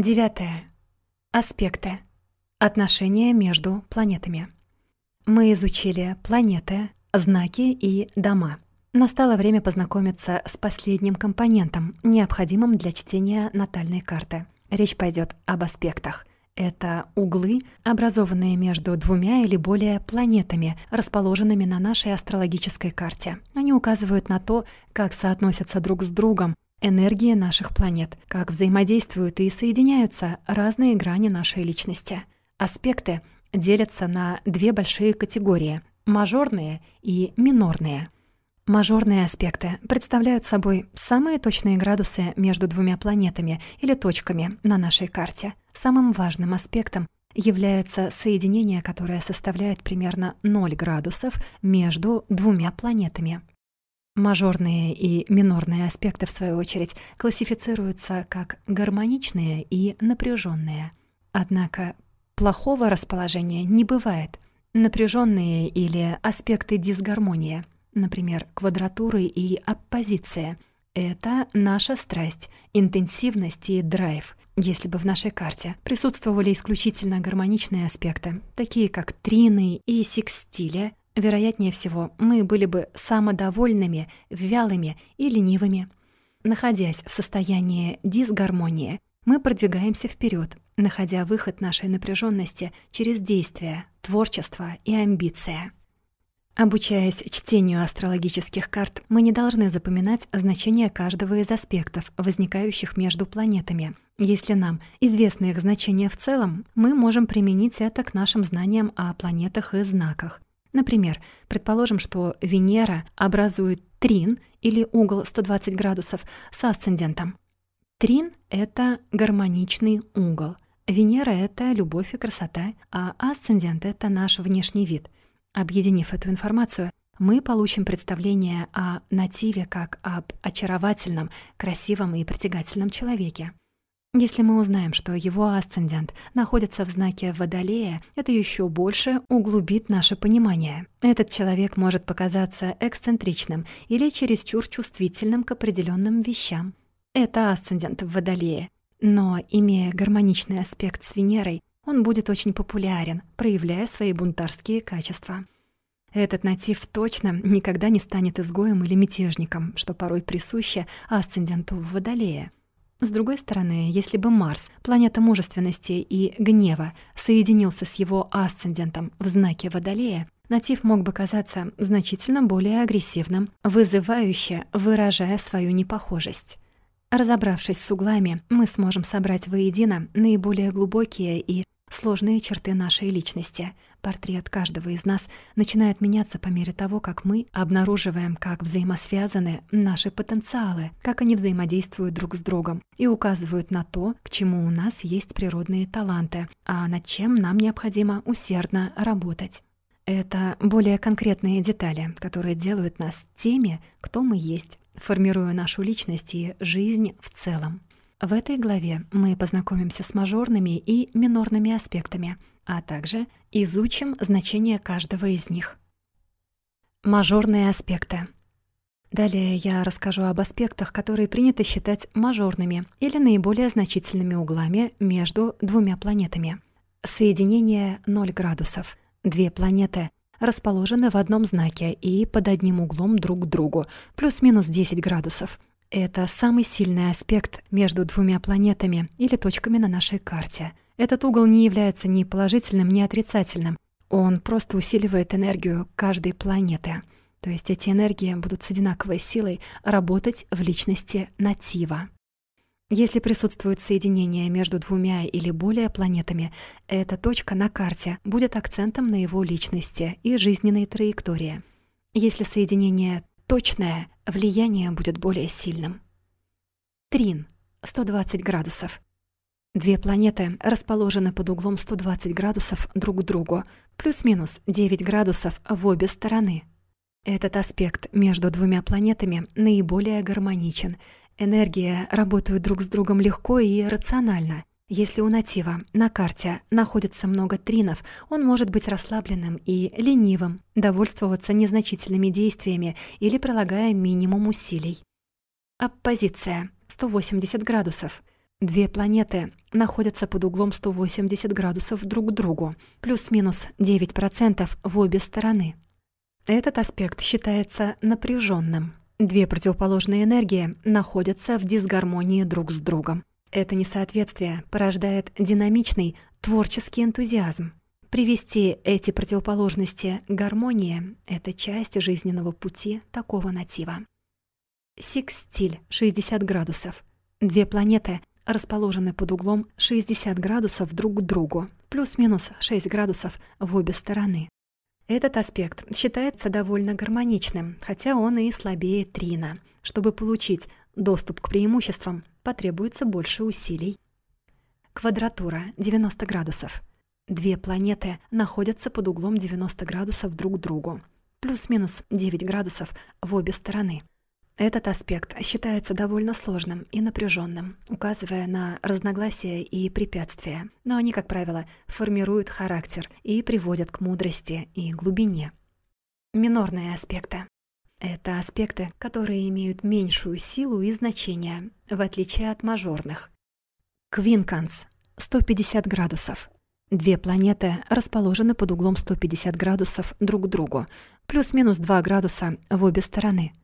Девятое. Аспекты. Отношения между планетами. Мы изучили планеты, знаки и дома. Настало время познакомиться с последним компонентом, необходимым для чтения натальной карты. Речь пойдет об аспектах. Это углы, образованные между двумя или более планетами, расположенными на нашей астрологической карте. Они указывают на то, как соотносятся друг с другом энергии наших планет, как взаимодействуют и соединяются разные грани нашей личности. Аспекты делятся на две большие категории – мажорные и минорные. Мажорные аспекты представляют собой самые точные градусы между двумя планетами или точками на нашей карте. Самым важным аспектом является соединение, которое составляет примерно 0 градусов между двумя планетами. Мажорные и минорные аспекты, в свою очередь, классифицируются как гармоничные и напряженные. Однако Плохого расположения не бывает. Напряженные или аспекты дисгармонии, например, квадратуры и оппозиция — это наша страсть, интенсивность и драйв. Если бы в нашей карте присутствовали исключительно гармоничные аспекты, такие как трины и секстили, вероятнее всего, мы были бы самодовольными, вялыми и ленивыми. Находясь в состоянии дисгармонии, мы продвигаемся вперед, находя выход нашей напряженности через действия, творчество и амбиция. Обучаясь чтению астрологических карт, мы не должны запоминать значение каждого из аспектов, возникающих между планетами. Если нам известны их значения в целом, мы можем применить это к нашим знаниям о планетах и знаках. Например, предположим, что Венера образует трин или угол 120 градусов с асцендентом. Трин — это гармоничный угол. Венера — это любовь и красота, а асцендент — это наш внешний вид. Объединив эту информацию, мы получим представление о нативе как об очаровательном, красивом и притягательном человеке. Если мы узнаем, что его асцендент находится в знаке Водолея, это еще больше углубит наше понимание. Этот человек может показаться эксцентричным или чересчур чувствительным к определенным вещам. Это асцендент в Водолее. Но, имея гармоничный аспект с Венерой, он будет очень популярен, проявляя свои бунтарские качества. Этот натив точно никогда не станет изгоем или мятежником, что порой присуще асценденту в Водолее. С другой стороны, если бы Марс, планета мужественности и гнева, соединился с его асцендентом в знаке Водолея, натив мог бы казаться значительно более агрессивным, вызывающе выражая свою непохожесть. Разобравшись с углами, мы сможем собрать воедино наиболее глубокие и сложные черты нашей личности. Портрет каждого из нас начинает меняться по мере того, как мы обнаруживаем, как взаимосвязаны наши потенциалы, как они взаимодействуют друг с другом и указывают на то, к чему у нас есть природные таланты, а над чем нам необходимо усердно работать. Это более конкретные детали, которые делают нас теми, кто мы есть формируя нашу личность и жизнь в целом. В этой главе мы познакомимся с мажорными и минорными аспектами, а также изучим значение каждого из них. Мажорные аспекты. Далее я расскажу об аспектах, которые принято считать мажорными или наиболее значительными углами между двумя планетами. Соединение 0 градусов. Две планеты расположены в одном знаке и под одним углом друг к другу, плюс-минус 10 градусов. Это самый сильный аспект между двумя планетами или точками на нашей карте. Этот угол не является ни положительным, ни отрицательным. Он просто усиливает энергию каждой планеты. То есть эти энергии будут с одинаковой силой работать в личности натива. Если присутствует соединение между двумя или более планетами, эта точка на карте будет акцентом на его личности и жизненной траектории. Если соединение точное, влияние будет более сильным. Трин — 120 градусов. Две планеты расположены под углом 120 градусов друг к другу, плюс-минус 9 градусов в обе стороны. Этот аспект между двумя планетами наиболее гармоничен — Энергии работают друг с другом легко и рационально. Если у натива на карте находится много тринов, он может быть расслабленным и ленивым, довольствоваться незначительными действиями или прилагая минимум усилий. Оппозиция 180 градусов. Две планеты находятся под углом 180 градусов друг к другу, плюс-минус 9% в обе стороны. Этот аспект считается напряженным. Две противоположные энергии находятся в дисгармонии друг с другом. Это несоответствие порождает динамичный, творческий энтузиазм. Привести эти противоположности к гармонии — это часть жизненного пути такого натива. Секстиль — 60 градусов. Две планеты расположены под углом 60 градусов друг к другу, плюс-минус 6 градусов в обе стороны. Этот аспект считается довольно гармоничным, хотя он и слабее трина. Чтобы получить доступ к преимуществам, потребуется больше усилий. Квадратура 90 градусов. Две планеты находятся под углом 90 градусов друг к другу, плюс-минус 9 градусов в обе стороны. Этот аспект считается довольно сложным и напряженным, указывая на разногласия и препятствия, но они, как правило, формируют характер и приводят к мудрости и глубине. Минорные аспекты. Это аспекты, которые имеют меньшую силу и значение, в отличие от мажорных. Квинканс — 150 градусов. Две планеты расположены под углом 150 градусов друг к другу, плюс-минус 2 градуса в обе стороны —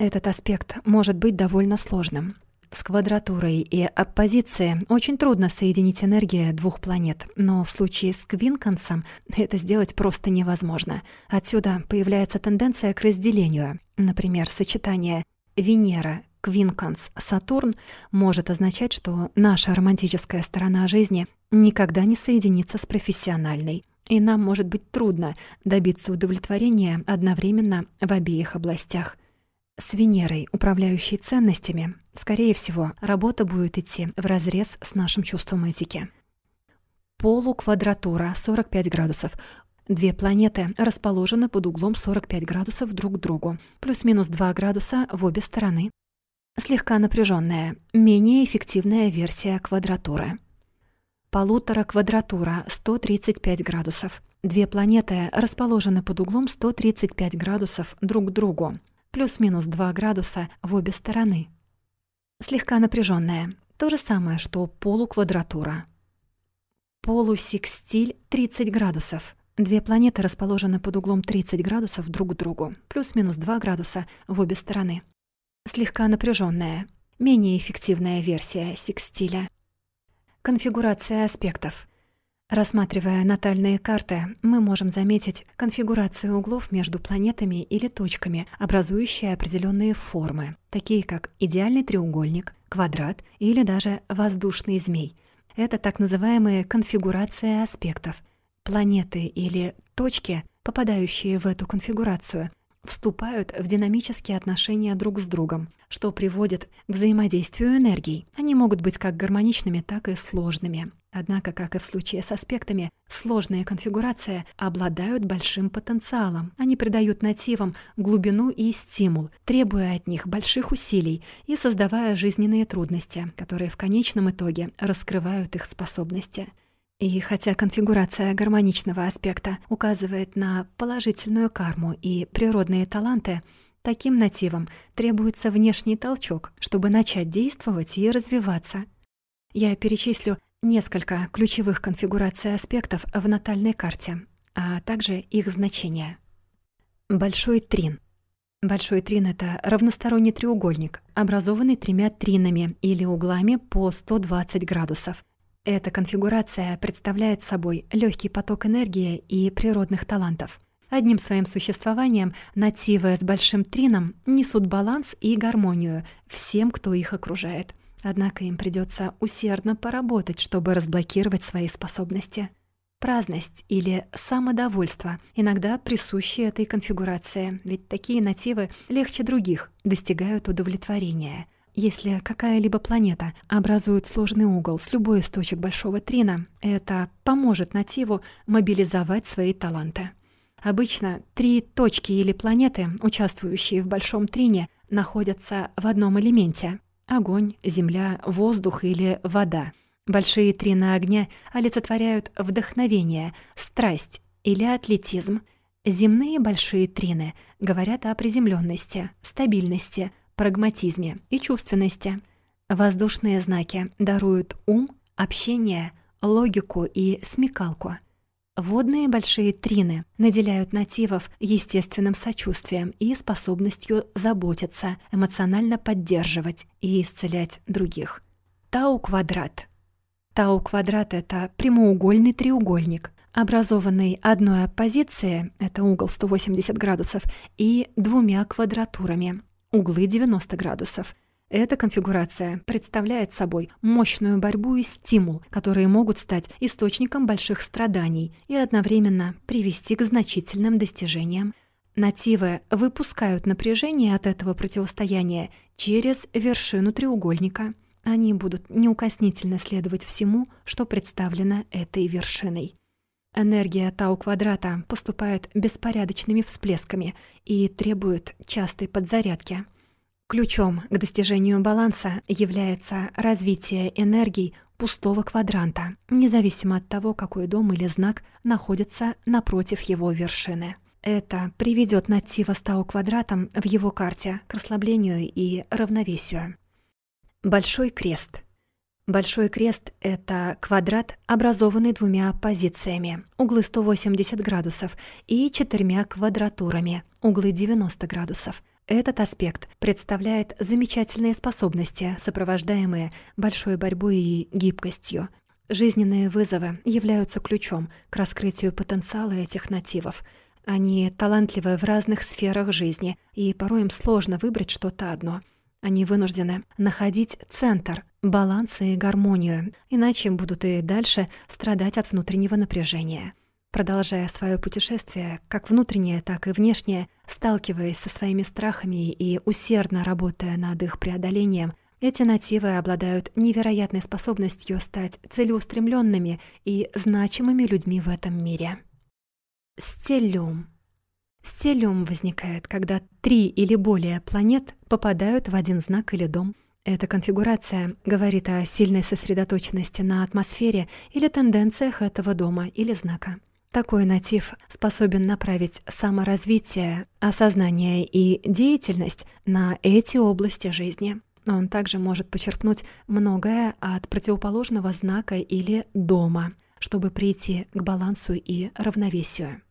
этот аспект может быть довольно сложным. С квадратурой и оппозицией очень трудно соединить энергии двух планет, но в случае с Квинкансом это сделать просто невозможно. Отсюда появляется тенденция к разделению. Например, сочетание Венера, Квинканс, Сатурн может означать, что наша романтическая сторона жизни никогда не соединится с профессиональной. И нам может быть трудно добиться удовлетворения одновременно в обеих областях. С Венерой, управляющей ценностями, скорее всего, работа будет идти вразрез с нашим чувством этики. Полуквадратура 45 градусов. Две планеты расположены под углом 45 градусов друг к другу, плюс-минус 2 градуса в обе стороны. Слегка напряженная, менее эффективная версия квадратуры. Полутора квадратура 135 градусов. Две планеты расположены под углом 135 градусов друг к другу, плюс-минус 2 градуса в обе стороны. Слегка напряженная, то же самое, что полуквадратура. Полусекстиль 30 градусов. Две планеты расположены под углом 30 градусов друг к другу, плюс-минус 2 градуса в обе стороны. Слегка напряженная, менее эффективная версия секстиля. Конфигурация аспектов. Рассматривая натальные карты, мы можем заметить конфигурацию углов между планетами или точками, образующие определенные формы, такие как идеальный треугольник, квадрат или даже воздушный змей. Это так называемые конфигурации аспектов. Планеты или точки, попадающие в эту конфигурацию, вступают в динамические отношения друг с другом, что приводит к взаимодействию энергий. Они могут быть как гармоничными, так и сложными. Однако, как и в случае с аспектами, сложные конфигурации обладают большим потенциалом. Они придают нативам глубину и стимул, требуя от них больших усилий и создавая жизненные трудности, которые в конечном итоге раскрывают их способности. И хотя конфигурация гармоничного аспекта указывает на положительную карму и природные таланты, таким нативам требуется внешний толчок, чтобы начать действовать и развиваться. Я перечислю несколько ключевых конфигураций аспектов в натальной карте, а также их значения. Большой трин. Большой трин — это равносторонний треугольник, образованный тремя тринами или углами по 120 градусов. Эта конфигурация представляет собой легкий поток энергии и природных талантов. Одним своим существованием нативы с большим трином несут баланс и гармонию всем, кто их окружает. Однако им придется усердно поработать, чтобы разблокировать свои способности. Праздность или самодовольство иногда присущи этой конфигурации, ведь такие нативы легче других достигают удовлетворения. Если какая-либо планета образует сложный угол с любой из точек большого трина, это поможет нативу мобилизовать свои таланты. Обычно три точки или планеты, участвующие в большом трине, находятся в одном элементе огонь, земля, воздух или вода. Большие трины огня олицетворяют вдохновение, страсть или атлетизм. Земные большие трины говорят о приземленности, стабильности, прагматизме и чувственности. Воздушные знаки даруют ум, общение, логику и смекалку. Водные большие трины наделяют нативов естественным сочувствием и способностью заботиться, эмоционально поддерживать и исцелять других. Тау-квадрат. Тау-квадрат — это прямоугольный треугольник, образованный одной оппозицией, это угол 180 градусов, и двумя квадратурами, углы 90 градусов. Эта конфигурация представляет собой мощную борьбу и стимул, которые могут стать источником больших страданий и одновременно привести к значительным достижениям. Нативы выпускают напряжение от этого противостояния через вершину треугольника. Они будут неукоснительно следовать всему, что представлено этой вершиной. Энергия Тау-квадрата поступает беспорядочными всплесками и требует частой подзарядки. Ключом к достижению баланса является развитие энергий пустого квадранта, независимо от того, какой дом или знак находится напротив его вершины. Это приведет натива с Тау-квадратом в его карте к расслаблению и равновесию. Большой крест — Большой крест — это квадрат, образованный двумя позициями, углы 180 градусов, и четырьмя квадратурами, углы 90 градусов. Этот аспект представляет замечательные способности, сопровождаемые большой борьбой и гибкостью. Жизненные вызовы являются ключом к раскрытию потенциала этих нативов. Они талантливы в разных сферах жизни, и порой им сложно выбрать что-то одно — они вынуждены находить центр, баланс и гармонию, иначе будут и дальше страдать от внутреннего напряжения. Продолжая свое путешествие, как внутреннее, так и внешнее, сталкиваясь со своими страхами и усердно работая над их преодолением, эти нативы обладают невероятной способностью стать целеустремленными и значимыми людьми в этом мире. Стеллиум Стелиум возникает, когда три или более планет попадают в один знак или дом. Эта конфигурация говорит о сильной сосредоточенности на атмосфере или тенденциях этого дома или знака. Такой натив способен направить саморазвитие, осознание и деятельность на эти области жизни. Он также может почерпнуть многое от противоположного знака или дома, чтобы прийти к балансу и равновесию.